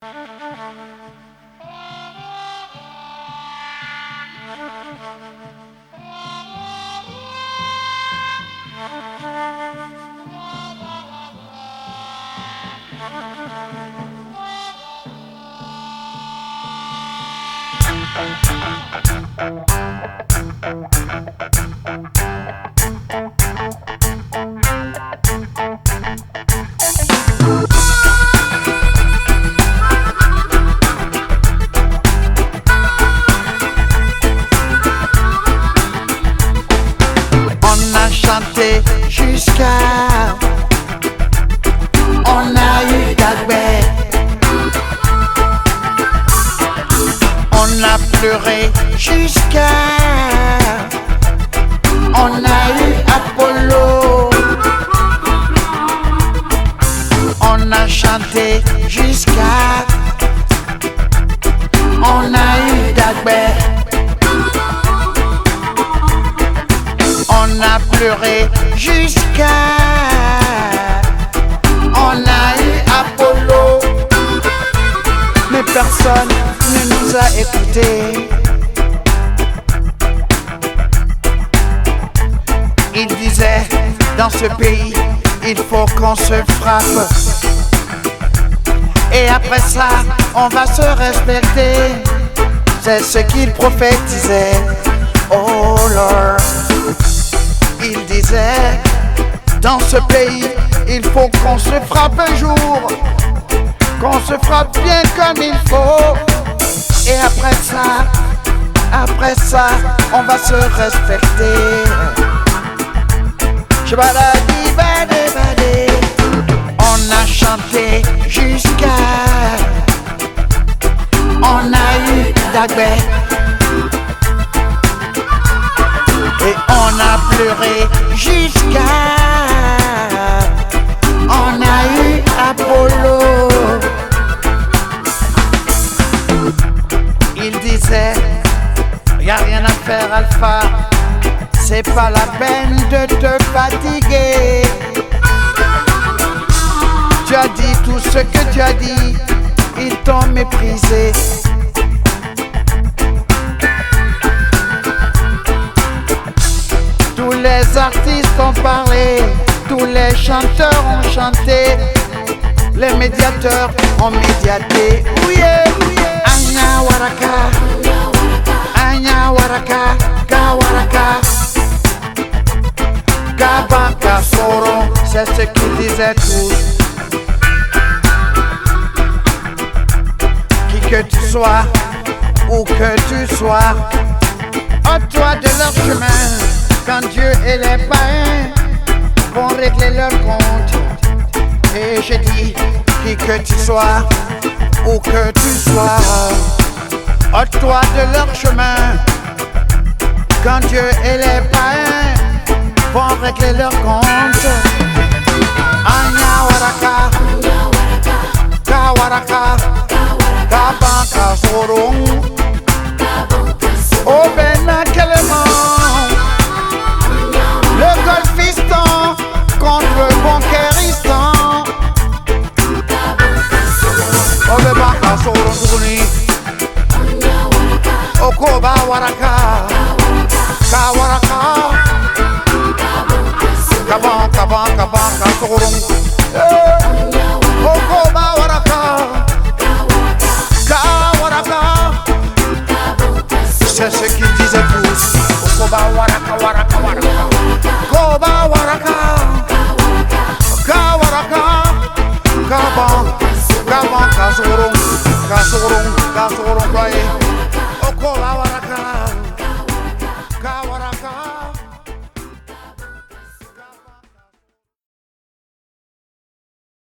On jusqu'à. On a eu Apollo. On a chanté jusqu'à. On a eu Dagbe. On a pleuré jusqu'à. On a eu Apollo. Mais personne ne nous a écoutés. Il disait, dans ce pays, il faut qu'on se frappe. Et après ça, on va se respecter. C'est ce qu'il prophétisait. Oh Lord. Il disait, dans ce pays, il faut qu'on se frappe un jour, qu'on se frappe bien comme il faut. Et après ça, après ça, on va se respecter. On a chanté jusqu'à. On a eu Dagbe. Et on a pleuré jusqu'à. C'est pas la peine de te fatiguer. Tu as dit tout ce que tu as dit. Ils t'ont méprisé. Tous les artistes ont parlé, tous les chanteurs ont chanté, les médiateurs ont médiaté. Ouye, Anya c'est ce qu'ils disaient tous. Qui que tu sois, où que tu sois, ôte-toi de leur chemin quand Dieu et les païens vont régler leur compte. Et je dis, qui que tu sois, où que tu sois, ôte-toi de leur chemin quand Dieu et les païens vont régler leur compte. Anya waraka, kawaraka, kabaka sorong, obena keleman. Le golfistan contre le conquéristan. Obeba asoro duguni. Okoba waraka. C'est ce